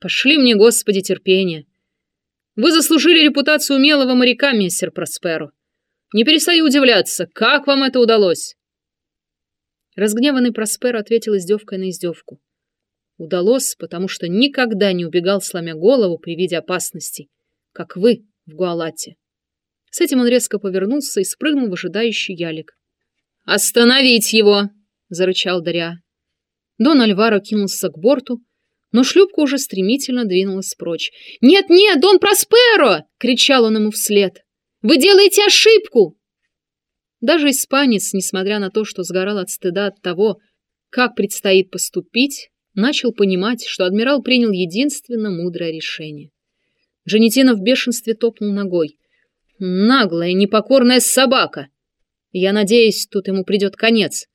Пошли мне, Господи, терпение. Вы заслужили репутацию умелого моряка, мистер Просперо. Не перестаю удивляться, как вам это удалось?» Разгневанный Просперо ответил издевкой на издевку. Удалось, потому что никогда не убегал, сломя голову при виде опасностей, как вы в Гуалате. С этим он резко повернулся и спрыгнул в ожидающий ялик. «Остановить его!» — зарычал Даря. Дон Альваро кинулся к борту, но шлюпка уже стремительно двинулась прочь. «Нет-нет, Дон Просперо!» — кричал он ему вслед. «Вы делаете ошибку!» Даже испанец, несмотря на то, что сгорал от стыда от того, как предстоит поступить, начал понимать, что адмирал принял единственно мудрое решение. Джанетина в бешенстве топнул ногой. «Наглая, непокорная собака! Я надеюсь, тут ему придет конец.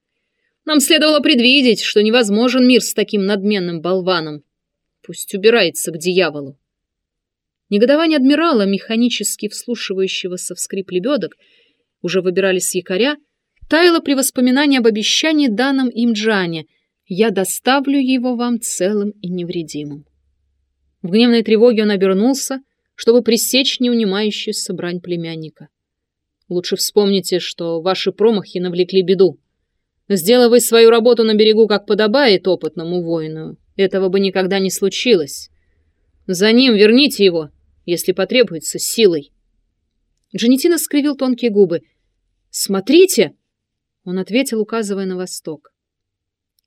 Нам следовало предвидеть, что невозможен мир с таким надменным болваном. Пусть убирается к дьяволу». Негодование адмирала, механически вслушивающегося в скрип лебедок, уже выбирали с якоря, таяло при воспоминании об обещании данном им Джане — я доставлю его вам целым и невредимым. В гневной тревоге он обернулся, чтобы пресечь неунимающуюся брань племянника. Лучше вспомните, что ваши промахи навлекли беду. Сделав вы свою работу на берегу, как подобает опытному воину, этого бы никогда не случилось. За ним верните его, если потребуется, силой. Джанетина скривил тонкие губы. «Смотрите!» Он ответил, указывая на восток.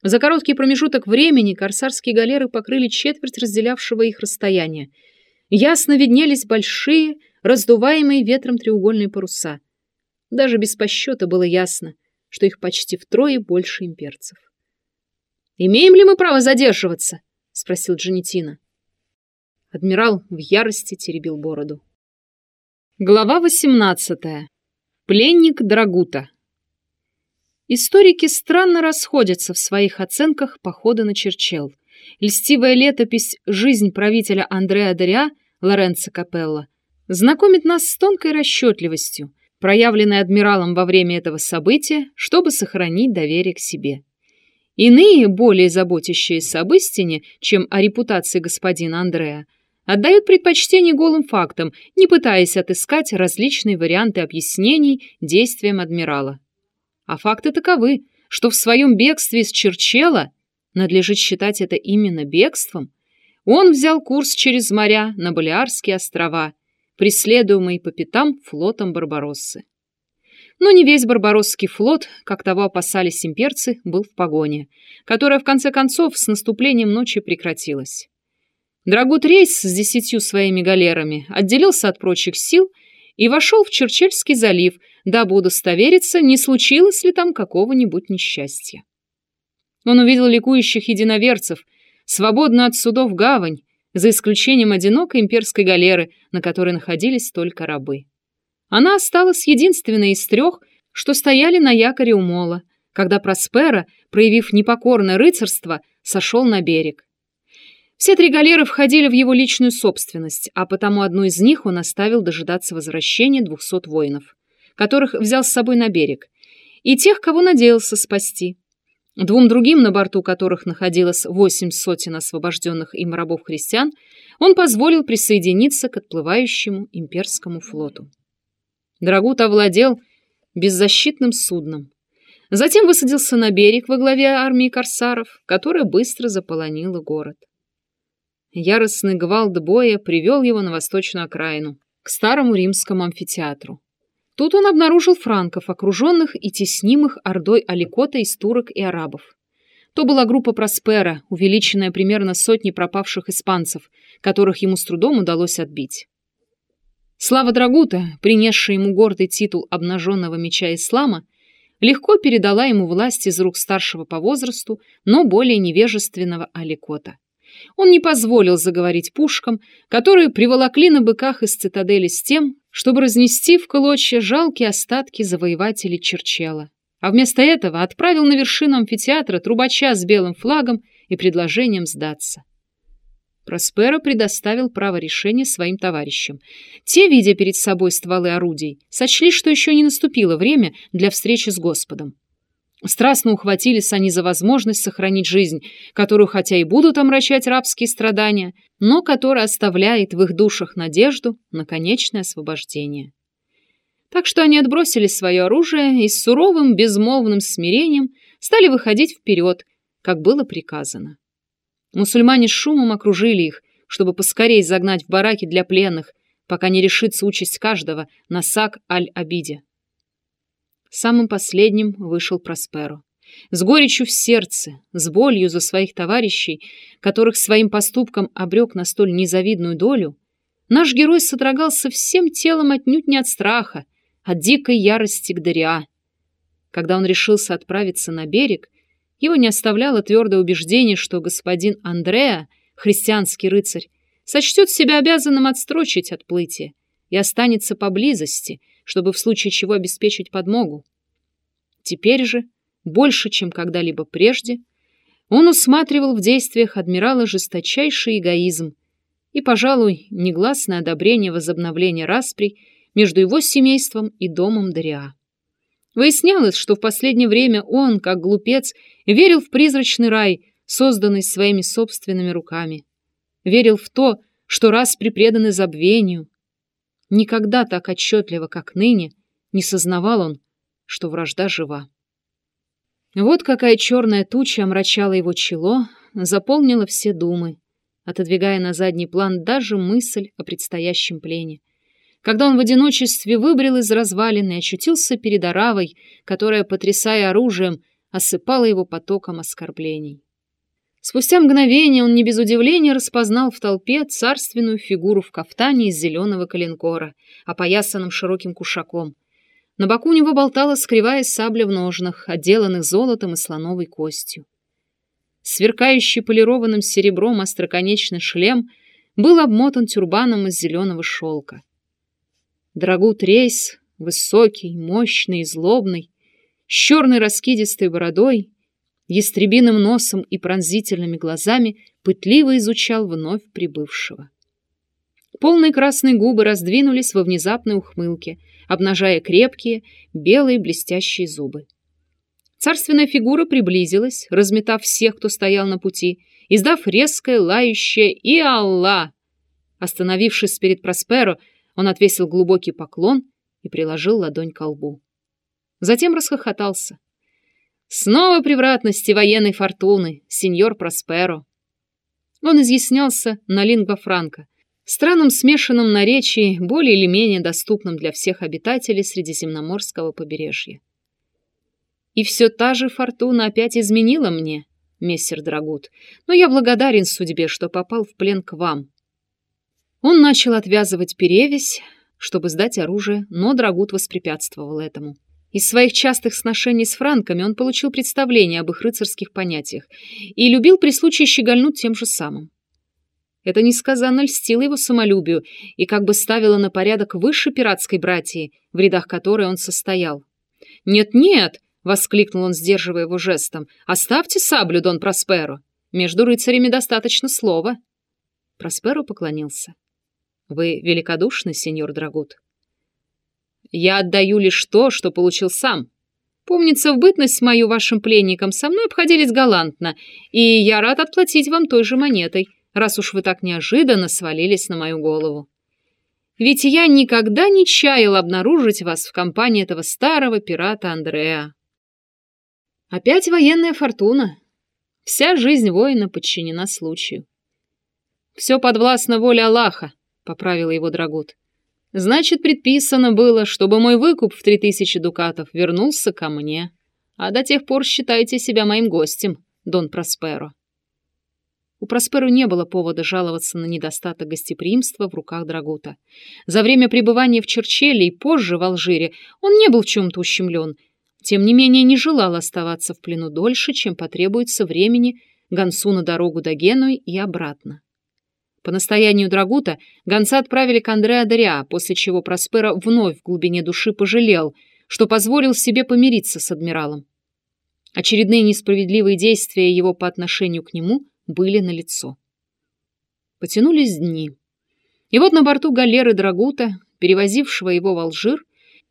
За короткий промежуток времени корсарские галеры покрыли четверть разделявшего их расстояния. Ясно виднелись большие, раздуваемые ветром треугольные паруса. Даже без посчета было ясно, что их почти втрое больше имперцев. «Имеем ли мы право задерживаться?» — спросил Джанетина. Адмирал в ярости теребил бороду. Глава восемнадцатая. Пленник Драгута. Историки странно расходятся в своих оценках похода на Черчел. Льстивая летопись «Жизнь правителя Андреа Дориа» Лоренцо Капелла знакомит нас с тонкой расчетливостью, проявленной адмиралом во время этого события, чтобы сохранить доверие к себе. Иные, более заботящиеся об истине, чем о репутации господина Андреа, отдают предпочтение голым фактам, не пытаясь отыскать различные варианты объяснений действиям адмирала. А факты таковы, что в своем бегстве из Черчела, надлежит считать это именно бегством, он взял курс через моря на Балиарские острова, преследуемый по пятам флотом Барбароссы. Но не весь Барбаросский флот, как того опасались имперцы, был в погоне, которая в конце концов с наступлением ночи прекратилась. Драгут Рейс с десятью своими галерами отделился от прочих сил и вошел в Черчельский залив, дабы удостовериться, не случилось ли там какого-нибудь несчастья. Он увидел ликующих единоверцев, свободную от судов гавань, за исключением одинокой имперской галеры, на которой находились только рабы. Она осталась единственной из трех, что стояли на якоре у мола, когда Проспера, проявив непокорное рыцарство, сошел на берег. Все три галеры входили в его личную собственность, а потому одну из них он оставил дожидаться возвращения двухсот воинов которых взял с собой на берег, и тех, кого надеялся спасти. Двум другим, на борту которых находилось восемь сотен освобожденных им рабов-христиан, он позволил присоединиться к отплывающему имперскому флоту. Драгут овладел беззащитным судном. Затем высадился на берег во главе армии корсаров, которая быстро заполонила город. Яростный гвалт боя привел его на восточную окраину, к старому римскому амфитеатру. Тут он обнаружил франков, окруженных и теснимых ордой аликота из турок и арабов. То была группа Проспера, увеличенная примерно сотней пропавших испанцев, которых ему с трудом удалось отбить. Слава Драгута, принесшая ему гордый титул обнаженного меча ислама, легко передала ему власть из рук старшего по возрасту, но более невежественного Аликота. Он не позволил заговорить пушкам, которые приволокли на быках из цитадели с тем, чтобы разнести в клочья жалкие остатки завоевателей Черчела. А вместо этого отправил на вершину амфитеатра трубача с белым флагом и предложением сдаться. Просперо предоставил право решения своим товарищам. Те, видя перед собой стволы орудий, сочли, что еще не наступило время для встречи с Господом. Страстно ухватились они за возможность сохранить жизнь, которую хотя и будут омрачать рабские страдания, но которая оставляет в их душах надежду на конечное освобождение. Так что они отбросили свое оружие и с суровым безмолвным смирением стали выходить вперед, как было приказано. Мусульмане шумом окружили их, чтобы поскорей загнать в бараки для пленных, пока не решится участь каждого на Сак Аль-Абиде. Самым последним вышел Просперо. С горечью в сердце, с болью за своих товарищей, которых своим поступком обрек на столь незавидную долю, наш герой содрогался всем телом отнюдь не от страха, от дикой ярости к Дариа. Когда он решился отправиться на берег, его не оставляло твердое убеждение, что господин Андреа, христианский рыцарь, сочтет себя обязанным отстрочить отплытие и останется поблизости — чтобы в случае чего обеспечить подмогу. Теперь же, больше, чем когда-либо прежде, он усматривал в действиях адмирала жесточайший эгоизм и, пожалуй, негласное одобрение возобновления расприй между его семейством и домом Дариа. Выяснялось, что в последнее время он, как глупец, верил в призрачный рай, созданный своими собственными руками. Верил в то, что распри преданы забвению, Никогда так отчетливо, как ныне, не сознавал он, что вражда жива. Вот какая черная туча омрачала его чело, заполнила все думы, отодвигая на задний план даже мысль о предстоящем плене. Когда он в одиночестве выбрел из развалины и очутился перед Аравой, которая, потрясая оружием, осыпала его потоком оскорблений. Спустя мгновение он не без удивления распознал в толпе царственную фигуру в кафтане из зеленого коленкора, опоясанном широким кушаком. На боку у него болталась кривая сабля в ножнах, отделанных золотом и слоновой костью. Сверкающий полированным серебром остроконечный шлем был обмотан тюрбаном из зеленого шелка. Драгут рейс, высокий, мощный и злобный, с черной раскидистой бородой, ястребиным носом и пронзительными глазами пытливо изучал вновь прибывшего. Полные красные губы раздвинулись во внезапной ухмылке, обнажая крепкие, белые блестящие зубы. Царственная фигура приблизилась, разметав всех, кто стоял на пути, издав резкое, лающее «И Аллах!». Остановившись перед Просперо, он отвесил глубокий поклон и приложил ладонь к лбу. Затем расхохотался. Снова превратности военной фортуны, сеньор Просперо. Он изъяснялся на лингва франка, странном смешанном наречии, более или менее доступном для всех обитателей Средиземноморского побережья. И все та же фортуна опять изменила мне, мессер Драгут, но я благодарен судьбе, что попал в плен к вам. Он начал отвязывать перевязь, чтобы сдать оружие, но Драгут воспрепятствовал этому. Из своих частых сношений с франками он получил представление об их рыцарских понятиях и любил при случае щегольнуть тем же самым. Это несказанно льстило его самолюбию и как бы ставило на порядок выше пиратской братьи, в рядах которой он состоял. «Нет-нет!» — воскликнул он, сдерживая его жестом. «Оставьте саблю, Дон Просперо! Между рыцарями достаточно слова!» Просперо поклонился. «Вы великодушны, сеньор Драгут?» Я отдаю лишь то, что получил сам. Помнится, в бытность мою вашим пленником со мной обходились галантно, и я рад отплатить вам той же монетой, раз уж вы так неожиданно свалились на мою голову. Ведь я никогда не чаял обнаружить вас в компании этого старого пирата Андреа. Опять военная фортуна. Вся жизнь воина подчинена случаю. Все подвластно воле Аллаха, — поправила его Драгут. Значит, предписано было, чтобы мой выкуп в три тысячи дукатов вернулся ко мне. А до тех пор считайте себя моим гостем, Дон Просперо. У Просперо не было повода жаловаться на недостаток гостеприимства в руках Драгута. За время пребывания в Черчеле и позже в Алжире он не был в чем-то ущемлен, тем не менее не желал оставаться в плену дольше, чем потребуется времени гонцу на дорогу до Генуи и обратно. По настоянию Драгута гонца отправили к Андреа Дориа, после чего Проспера вновь в глубине души пожалел, что позволил себе помириться с адмиралом. Очередные несправедливые действия его по отношению к нему были налицо. Потянулись дни. И вот на борту галеры Драгута, перевозившего его в Алжир,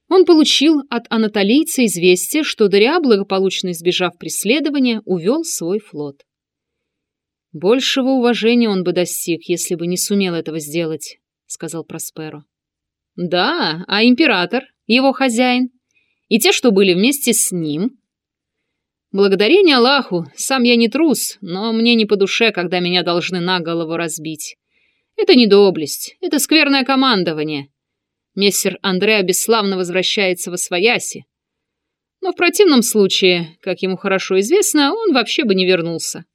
Он получил от анатолийца известие, что Дориа, благополучно избежав преследования, увел свой флот. «Большего уважения он бы достиг, если бы не сумел этого сделать», — сказал Просперо. «Да, а император, его хозяин, и те, что были вместе с ним?» «Благодарение Аллаху, сам я не трус, но мне не по душе, когда меня должны на голову разбить. Это не доблесть, это скверное командование. Мессер Андреа бесславно возвращается во свояси. Но в противном случае, как ему хорошо известно, он вообще бы не вернулся.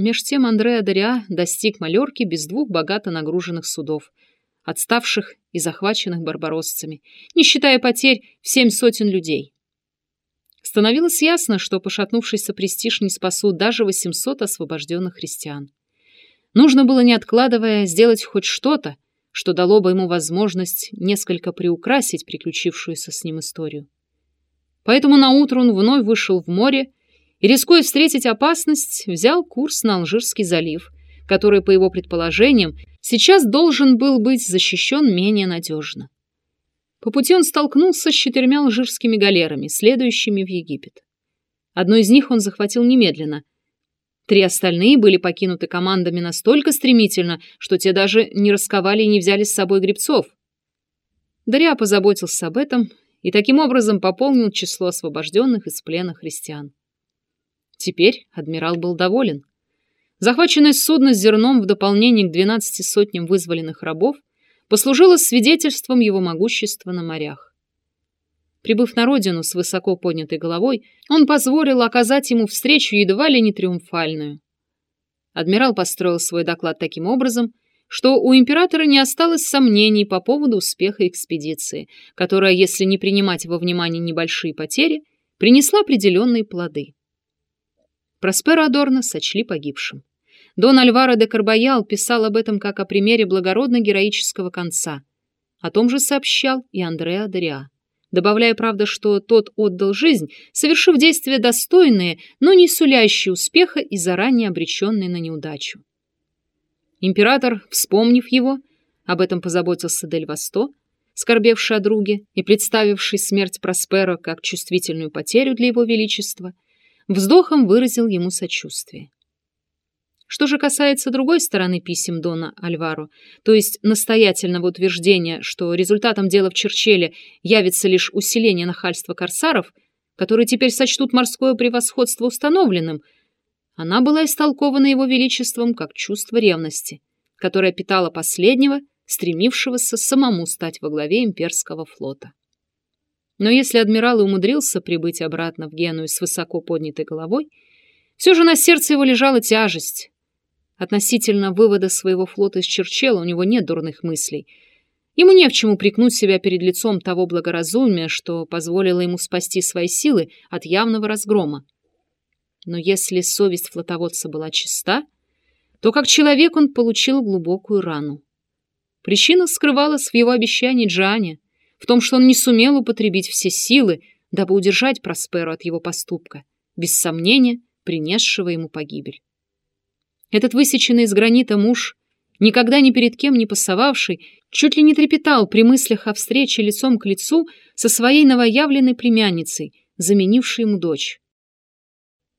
Меж тем Андреа Дориа достиг Малерки без двух богато нагруженных судов, отставших и захваченных барбароссами, не считая потерь в семь сотен людей. Становилось ясно, что пошатнувшийся престиж не спасут даже 800 освобожденных христиан. Нужно было, не откладывая, сделать хоть что-то, что дало бы ему возможность несколько приукрасить приключившуюся с ним историю. Поэтому наутро он вновь вышел в море и, рискуя встретить опасность, взял курс на Алжирский залив, который, по его предположениям, сейчас должен был быть защищен менее надежно. По пути он столкнулся с четырьмя алжирскими галерами, следующими в Египет. Одну из них он захватил немедленно, Три остальные были покинуты командами настолько стремительно, что те даже не расковали и не взяли с собой гребцов. Дарья позаботился об этом и таким образом пополнил число освобожденных из плена христиан. Теперь адмирал был доволен. Захваченное судно с зерном в дополнение к 12 сотням вызволенных рабов послужило свидетельством его могущества на морях. Прибыв на родину с высоко поднятой головой, он позволил оказать ему встречу едва ли не триумфальную. Адмирал построил свой доклад таким образом, что у императора не осталось сомнений по поводу успеха экспедиции, которая, если не принимать во внимание небольшие потери, принесла определенные плоды. Проспера Адорно сочли погибшим. Дон Альваро де Карбаял писал об этом как о примере благородно-героического конца. О том же сообщал и Андреа Дориа добавляя, правда, что тот отдал жизнь, совершив действия достойные, но не сулящие успеха и заранее обреченные на неудачу. Император, вспомнив его, об этом позаботился Дель Васто, скорбевший о друге и представивший смерть Проспера как чувствительную потерю для его величества, вздохом выразил ему сочувствие. Что же касается другой стороны писем Дона Альваро, то есть настоятельного утверждения, что результатом дела в Черчеле явится лишь усиление нахальства корсаров, которые теперь сочтут морское превосходство установленным, она была истолкована его величеством как чувство ревности, которое питало последнего, стремившегося самому стать во главе имперского флота. Но если адмирал и умудрился прибыть обратно в Геную с высоко поднятой головой, все же на сердце его лежала тяжесть, Относительно вывода своего флота из Черчела у него нет дурных мыслей. Ему не в чем упрекнуть себя перед лицом того благоразумия, что позволило ему спасти свои силы от явного разгрома. Но если совесть флотоводца была чиста, то как человек он получил глубокую рану. Причина скрывалась в его обещании Джане, в том, что он не сумел употребить все силы, дабы удержать Просперу от его поступка, без сомнения, принесшего ему погибель. Этот высеченный из гранита муж, никогда ни перед кем не пасовавший, чуть ли не трепетал при мыслях о встрече лицом к лицу со своей новоявленной племянницей, заменившей ему дочь.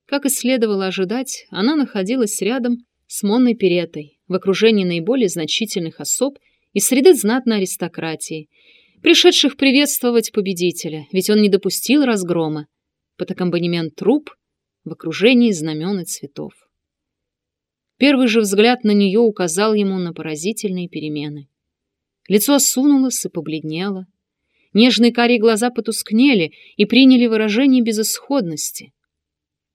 Как и следовало ожидать, она находилась рядом с Монной Перетой, в окружении наиболее значительных особ из среды знатной аристократии, пришедших приветствовать победителя, ведь он не допустил разгрома, под аккомпанемент труп в окружении знамен и цветов. Первый же взгляд на нее указал ему на поразительные перемены. Лицо осунулось и побледнело. Нежные карие глаза потускнели и приняли выражение безысходности.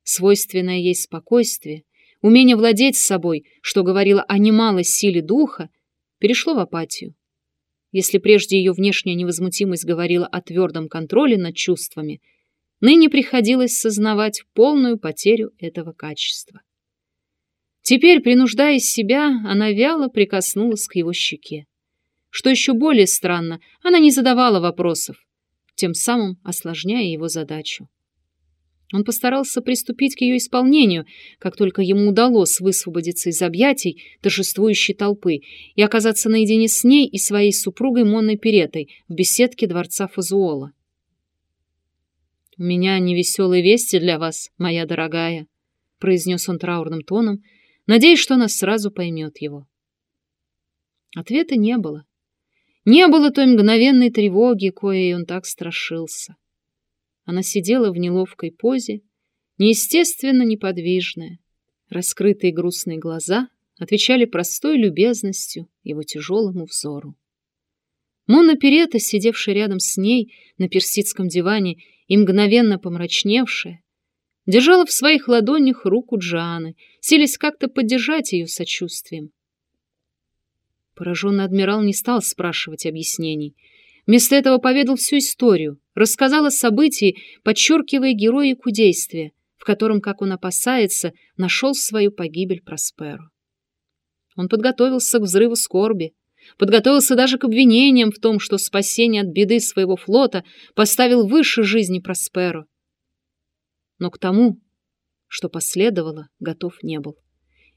Свойственное ей спокойствие, умение владеть собой, что говорило о немалой силе духа, перешло в апатию. Если прежде ее внешняя невозмутимость говорила о твердом контроле над чувствами, ныне приходилось сознавать полную потерю этого качества. Теперь, принуждая себя, она вяло прикоснулась к его щеке. Что еще более странно, она не задавала вопросов, тем самым осложняя его задачу. Он постарался приступить к ее исполнению, как только ему удалось высвободиться из объятий торжествующей толпы и оказаться наедине с ней и своей супругой Монной Перетой в беседке дворца Фазуола. «У меня невеселые вести для вас, моя дорогая», — произнес он траурным тоном, надеясь, что она сразу поймет его. Ответа не было. Не было той мгновенной тревоги, коей он так страшился. Она сидела в неловкой позе, неестественно неподвижная. Раскрытые грустные глаза отвечали простой любезностью его тяжелому взору. Мона Перета, сидевшая рядом с ней на персидском диване и мгновенно помрачневшая, держала в своих ладонях руку Джаны, силясь как-то поддержать ее сочувствием. Пораженный адмирал не стал спрашивать объяснений. Вместо этого поведал всю историю, рассказал о событии, подчеркивая героику действия, в котором, как он опасается, нашел свою погибель Просперу. Он подготовился к взрыву скорби, подготовился даже к обвинениям в том, что спасение от беды своего флота поставил выше жизни Просперу. Но к тому, что последовало, готов не был.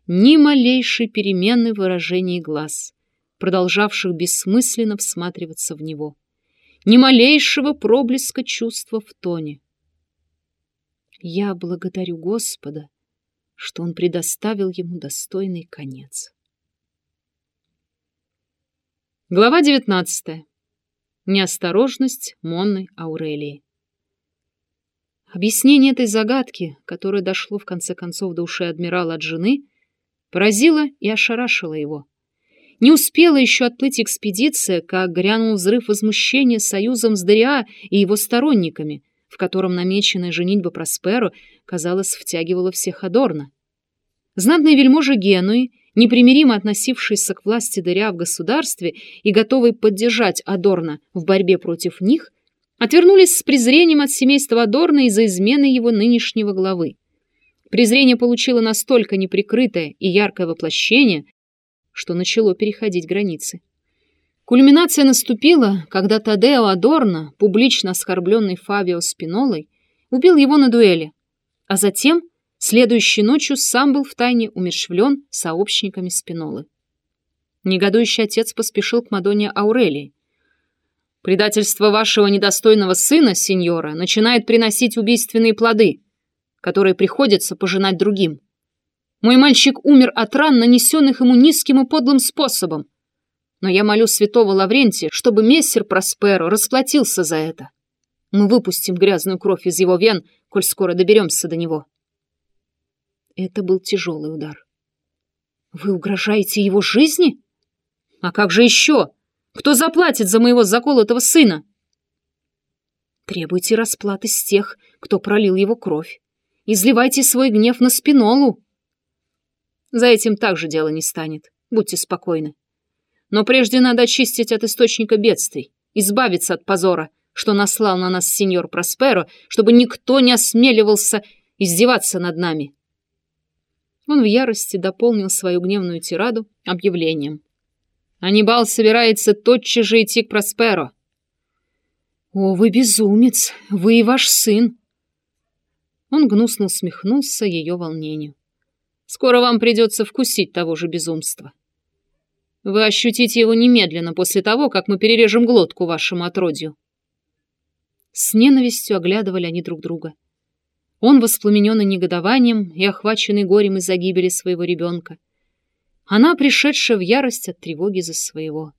Ни малейшей перемены в выражении глаз — продолжавших бессмысленно всматриваться в него. Ни малейшего проблеска чувства в тоне. Я благодарю Господа, что Он предоставил ему достойный конец. Глава 19. Неосторожность Монны Аурелии. Объяснение этой загадки, которое дошло в конце концов до ушей адмирала от жены, поразило и ошарашило его. Не успела еще отплыть экспедиция, как грянул взрыв возмущения союзом с Дариа и его сторонниками, в котором намеченная женитьба Просперо, казалось, втягивала всех Адорна. Знатные вельможи Генуи, непримиримо относившиеся к власти Дариа в государстве и готовые поддержать Адорна в борьбе против них, отвернулись с презрением от семейства Адорна из-за измены его нынешнего главы. Презрение получило настолько неприкрытое и яркое воплощение, что начало переходить границы. Кульминация наступила, когда Тадео Адорно, публично оскорбленный Фавио Спинолой, убил его на дуэли, а затем, следующей ночью, сам был втайне умерщвлен сообщниками Спинолы. Негодующий отец поспешил к Мадонне Аурелии. «Предательство вашего недостойного сына, сеньора, начинает приносить убийственные плоды, которые приходится пожинать другим. Мой мальчик умер от ран, нанесенных ему низким и подлым способом. Но я молю святого Лаврентия, чтобы мессер Просперо расплатился за это. Мы выпустим грязную кровь из его вен, коль скоро доберемся до него. Это был тяжелый удар. Вы угрожаете его жизни? А как же еще? Кто заплатит за моего заколотого сына? Требуйте расплаты с тех, кто пролил его кровь. Изливайте свой гнев на спинолу. За этим также дело не станет. Будьте спокойны. Но прежде надо очистить от источника бедствий, избавиться от позора, что наслал на нас сеньор Просперо, чтобы никто не осмеливался издеваться над нами. Он в ярости дополнил свою гневную тираду объявлением. Анибал собирается тотчас же идти к Просперо. «О, вы безумец! Вы и ваш сын!» Он гнусно усмехнулся ее волнению. Скоро вам придется вкусить того же безумства. Вы ощутите его немедленно после того, как мы перережем глотку вашему отродью. С ненавистью оглядывали они друг друга. Он воспламененный негодованием и охваченный горем из-за гибели своего ребенка. Она, пришедшая в ярость от тревоги за своего.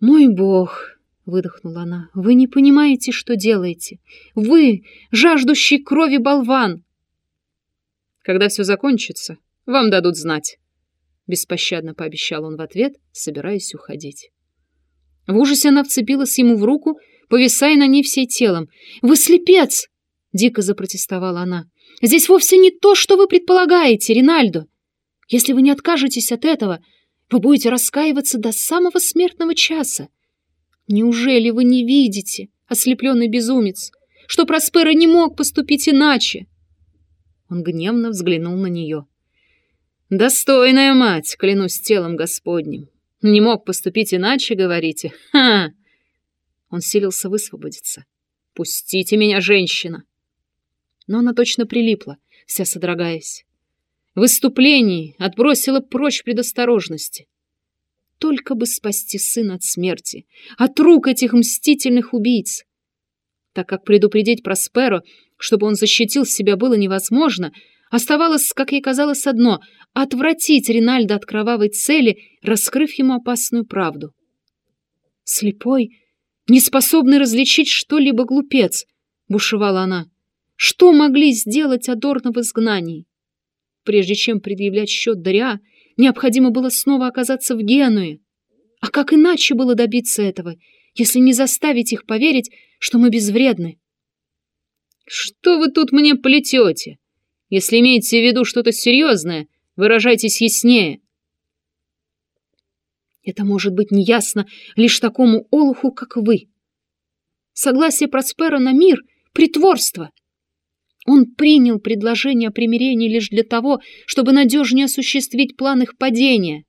«Мой бог!» — выдохнула она. «Вы не понимаете, что делаете. Вы, жаждущий крови болван!» Когда все закончится, вам дадут знать. Беспощадно пообещал он в ответ, собираясь уходить. В ужасе она вцепилась ему в руку, повисая на ней всей телом. «Вы слепец!» — дико запротестовала она. «Здесь вовсе не то, что вы предполагаете, Ринальдо. Если вы не откажетесь от этого, вы будете раскаиваться до самого смертного часа. Неужели вы не видите, ослепленный безумец, что Проспера не мог поступить иначе?» Он гневно взглянул на нее. «Достойная мать, клянусь телом Господним. Не мог поступить иначе, говорите? Ха!» Он силился высвободиться. «Пустите меня, женщина!» но она точно прилипла, вся содрогаясь. В выступлении отбросила прочь предосторожности. Только бы спасти сына от смерти, от рук этих мстительных убийц. Так как предупредить Просперо, чтобы он защитил себя, было невозможно, оставалось, как ей казалось, одно — отвратить Ринальда от кровавой цели, раскрыв ему опасную правду. Слепой, неспособный различить что-либо глупец, бушевала она. Что могли сделать Адорно в изгнании? Прежде чем предъявлять счет Дариа, необходимо было снова оказаться в Генуе. А как иначе было добиться этого, если не заставить их поверить, что мы безвредны? «Что вы тут мне плетете? Если имеете в виду что-то серьезное, выражайтесь яснее». Это может быть неясно лишь такому олуху, как вы. Согласие Проспера на мир — притворство. Он принял предложение о примирении лишь для того, чтобы надежнее осуществить план их падения.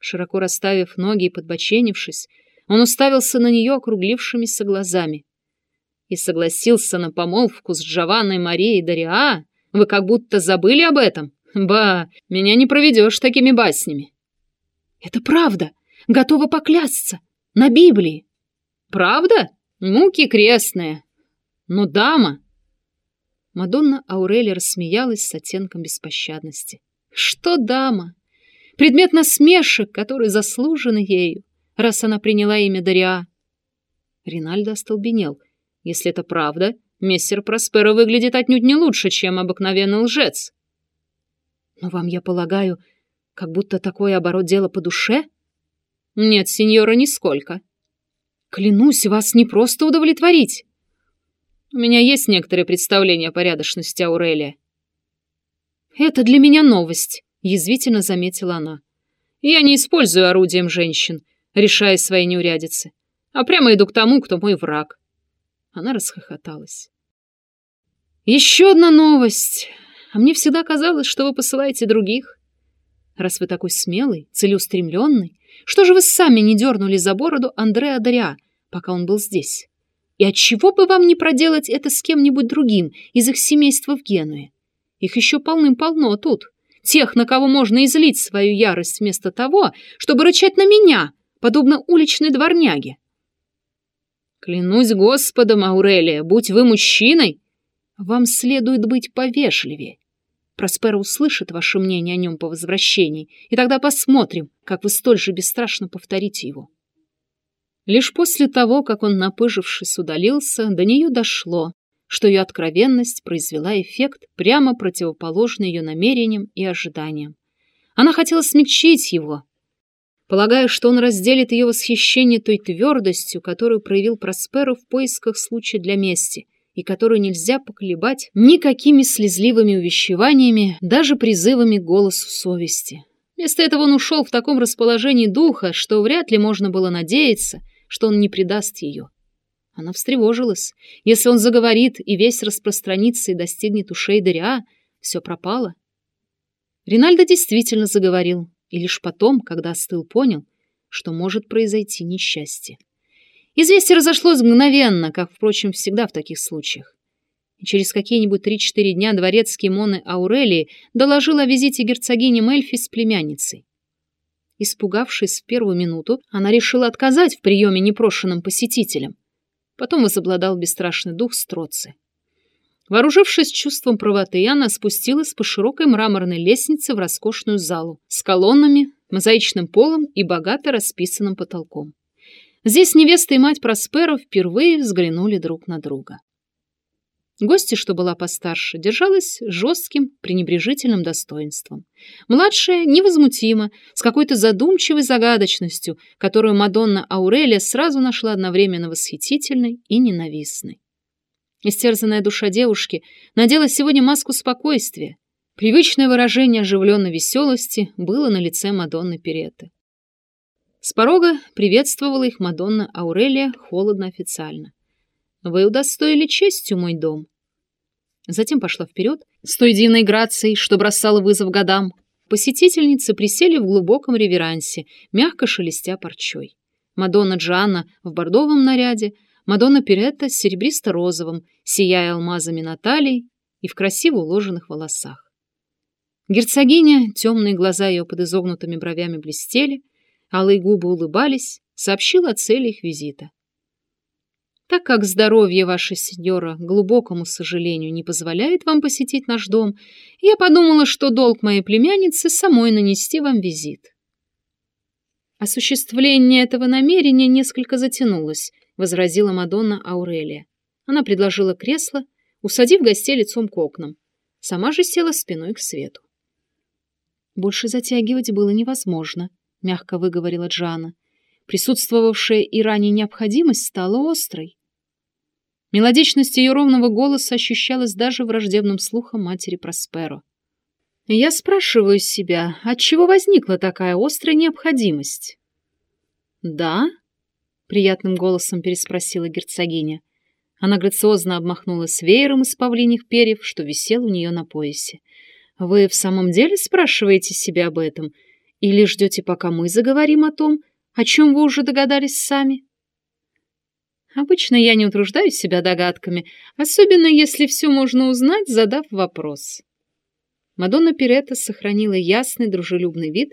Широко расставив ноги и подбоченившись, он уставился на нее округлившимися глазами. И согласился на помолвку с Джованной Марией Дариа? Вы как будто забыли об этом? Ба, меня не проведешь такими баснями. Это правда. Готова поклясться. На Библии. Правда? Муки крестные. Но дама... Мадонна Аурелия рассмеялась с оттенком беспощадности. Что дама? Предмет насмешек, который заслужен ею, раз она приняла имя Дариа. Ринальдо остолбенел. Если это правда, мессер Просперо выглядит отнюдь не лучше, чем обыкновенный лжец. Но вам, я полагаю, как будто такой оборот дела по душе? Нет, сеньора, нисколько. Клянусь, вас не просто удовлетворить. У меня есть некоторые представления о порядочности Аурелия. Это для меня новость. — язвительно заметила она. «Я не использую орудием женщин, решая свои неурядицы, а прямо иду к тому, кто мой враг». Она расхохоталась. «Еще одна новость. А мне всегда казалось, что вы посылаете других. Раз вы такой смелый, целеустремленный, что же вы сами не дернули за бороду Андреа Дариа, пока он был здесь? И отчего бы вам не проделать это с кем-нибудь другим из их семейства в Генуе? Их еще полным-полно тут» тех, на кого можно излить свою ярость вместо того, чтобы рычать на меня, подобно уличной дворняге. Клянусь Господом, Аурелия, будь вы мужчиной, вам следует быть повежливее. Проспера услышит ваше мнение о нем по возвращении, и тогда посмотрим, как вы столь же бесстрашно повторите его. Лишь после того, как он, напыжившись, удалился, до нее дошло, что ее откровенность произвела эффект, прямо противоположный ее намерениям и ожиданиям. Она хотела смягчить его, полагая, что он разделит ее восхищение той твердостью, которую проявил Просперу в поисках случая для мести, и которую нельзя поколебать никакими слезливыми увещеваниями, даже призывами голосу совести. Вместо этого он ушел в таком расположении духа, что вряд ли можно было надеяться, что он не предаст ее. Она встревожилась. Если он заговорит и весь распространится и достигнет ушей Дариа, все пропало. Ринальдо действительно заговорил, и лишь потом, когда остыл, понял, что может произойти несчастье. Известие разошлось мгновенно, как, впрочем, всегда в таких случаях. И через какие-нибудь три-четыре дня дворецкий Моны Аурелии доложил о визите герцогини Мельфи с племянницей. Испугавшись в первую минуту, она решила отказать в приеме непрошенным посетителям. Потом возобладал бесстрашный дух Строцы. Вооружившись чувством правоты, она спустилась по широкой мраморной лестнице в роскошную залу с колоннами, мозаичным полом и богато расписанным потолком. Здесь невеста и мать Просперо впервые взглянули друг на друга. Гостья, что была постарше, держалась жестким, пренебрежительным достоинством. Младшая невозмутимо, с какой-то задумчивой загадочностью, которую Мадонна Аурелия сразу нашла одновременно восхитительной и ненавистной. Истерзанная душа девушки надела сегодня маску спокойствия. Привычное выражение оживленной веселости было на лице Мадонны Переты. С порога приветствовала их Мадонна Аурелия холодно официально. Вы удостоили честью мой дом. Затем пошла вперед, с той дивной грацией, что бросала вызов годам. Посетительницы присели в глубоком реверансе, мягко шелестя парчой. Мадонна Джанна в бордовом наряде, Мадонна Перетта с серебристо-розовым, сияя алмазами на талии и в красиво уложенных волосах. Герцогиня, темные глаза ее под изогнутыми бровями блестели, алые губы улыбались, сообщила о цели их визита. Так как здоровье вашей сеньора, глубокому сожалению, не позволяет вам посетить наш дом, я подумала, что долг моей племянницы самой нанести вам визит. Осуществление этого намерения несколько затянулось, возразила Мадонна Аурелия. Она предложила кресло, усадив гостей лицом к окнам. Сама же села спиной к свету. Больше затягивать было невозможно, мягко выговорила Джана. Присутствовавшая и ранее необходимость стала острой. Мелодичность ее ровного голоса ощущалась даже враждебным слухом матери Просперо. Я спрашиваю себя, от чего возникла такая острая необходимость? Да? Приятным голосом переспросила герцогиня. Она грациозно обмахнулась веером из павлиних перьев, что висел у нее на поясе. Вы в самом деле спрашиваете себя об этом или ждете, пока мы заговорим о том, о чем вы уже догадались сами? Обычно я не утруждаю себя догадками, особенно если все можно узнать, задав вопрос. Мадонна Пиретта сохранила ясный, дружелюбный вид,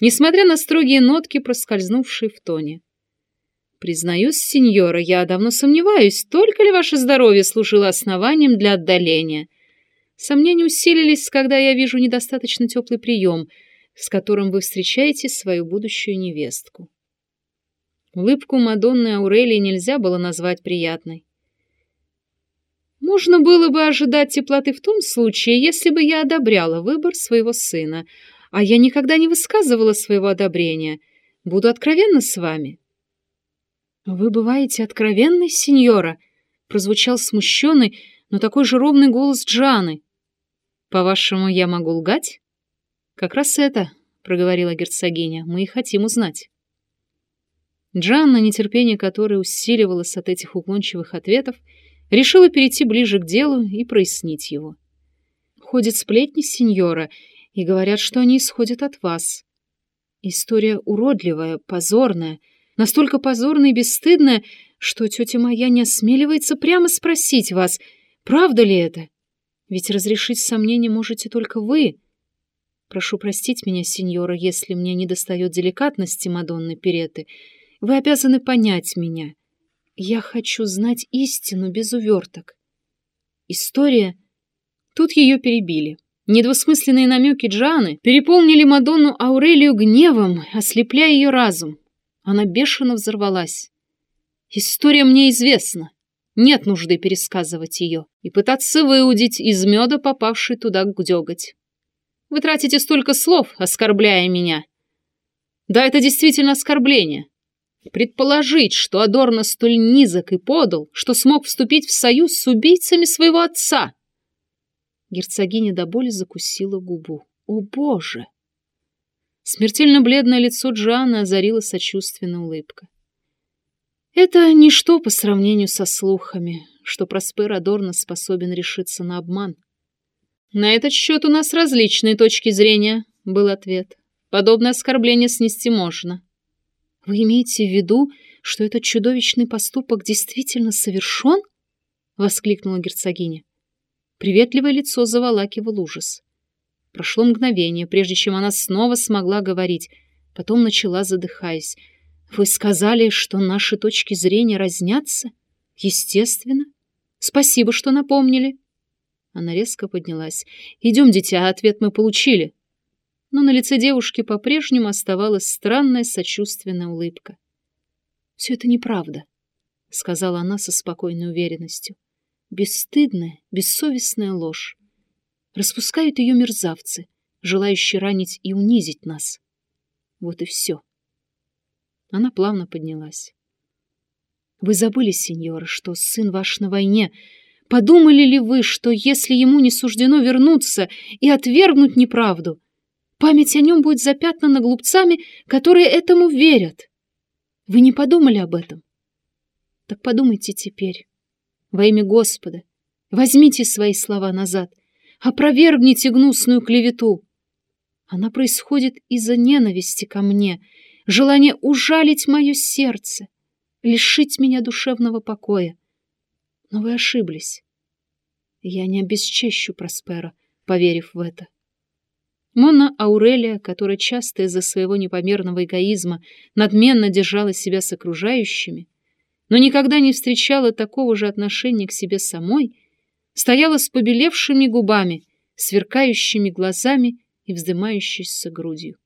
несмотря на строгие нотки, проскользнувшие в тоне. «Признаюсь, сеньора, я давно сомневаюсь, только ли ваше здоровье служило основанием для отдаления. Сомнения усилились, когда я вижу недостаточно теплый прием, с которым вы встречаете свою будущую невестку». Улыбку Мадонны Аурелии нельзя было назвать приятной. Можно было бы ожидать теплоты в том случае, если бы я одобряла выбор своего сына, а я никогда не высказывала своего одобрения. Буду откровенна с вами. Вы бываете откровенной, сеньора? Прозвучал смущенный, но такой же ровный голос Джаны. По-вашему, я могу лгать? Как раз это, проговорила герцогиня, мы и хотим узнать. Джанна, нетерпение которой усиливалось от этих уклончивых ответов, решила перейти ближе к делу и прояснить его. Ходят сплетни сеньора, и говорят, что они исходят от вас. История уродливая, позорная, настолько позорная и бесстыдная, что тетя моя не осмеливается прямо спросить вас, правда ли это? Ведь разрешить сомнения можете только вы. Прошу простить меня, сеньора, если мне недостает деликатности Мадонны Переты, вы обязаны понять меня. Я хочу знать истину без уверток. История... Тут ее перебили. Недвусмысленные намеки Джаны переполнили Мадонну Аурелию гневом, ослепляя ее разум. Она бешено взорвалась. История мне известна. Нет нужды пересказывать ее и пытаться выудить из меда попавший туда деготь. Вы тратите столько слов, оскорбляя меня. Да, это действительно оскорбление. Предположить, что Адорно столь низок и подал, что смог вступить в союз с убийцами своего отца. Герцогиня до боли закусила губу. О, Боже! Смертельно бледное лицо Джоанны озарила сочувственная улыбка. Это ничто по сравнению со слухами, что Проспер Адорно способен решиться на обман. На этот счет у нас различные точки зрения, был ответ. Подобное оскорбление снести можно. Вы имеете в виду, что этот чудовищный поступок действительно совершен? Воскликнула герцогиня. Приветливое лицо заволакивал ужас. Прошло мгновение, прежде чем она снова смогла говорить. Потом начала, задыхаясь. «Вы сказали, что наши точки зрения разнятся? Естественно. Спасибо, что напомнили». Она резко поднялась. «Идем, дитя, ответ мы получили но на лице девушки по-прежнему оставалась странная сочувственная улыбка. «Все это неправда», — сказала она со спокойной уверенностью. «Бесстыдная, бессовестная ложь. Распускают ее мерзавцы, желающие ранить и унизить нас. Вот и все». Она плавно поднялась. «Вы забыли, сеньора, что сын ваш на войне. Подумали ли вы, что если ему не суждено вернуться и отвергнуть неправду, Память о нем будет запятнана глупцами, которые этому верят. Вы не подумали об этом? Так подумайте теперь. Во имя Господа, возьмите свои слова назад, опровергните гнусную клевету. Она происходит из-за ненависти ко мне, желания ужалить мое сердце. лишить меня душевного покоя. Но вы ошиблись. Я не обесчещу Проспера, поверив в это. Мона Аурелия, которая часто из-за своего непомерного эгоизма надменно держала себя с окружающими, но никогда не встречала такого же отношения к себе самой, стояла с побелевшими губами, сверкающими глазами и вздымающейся грудью.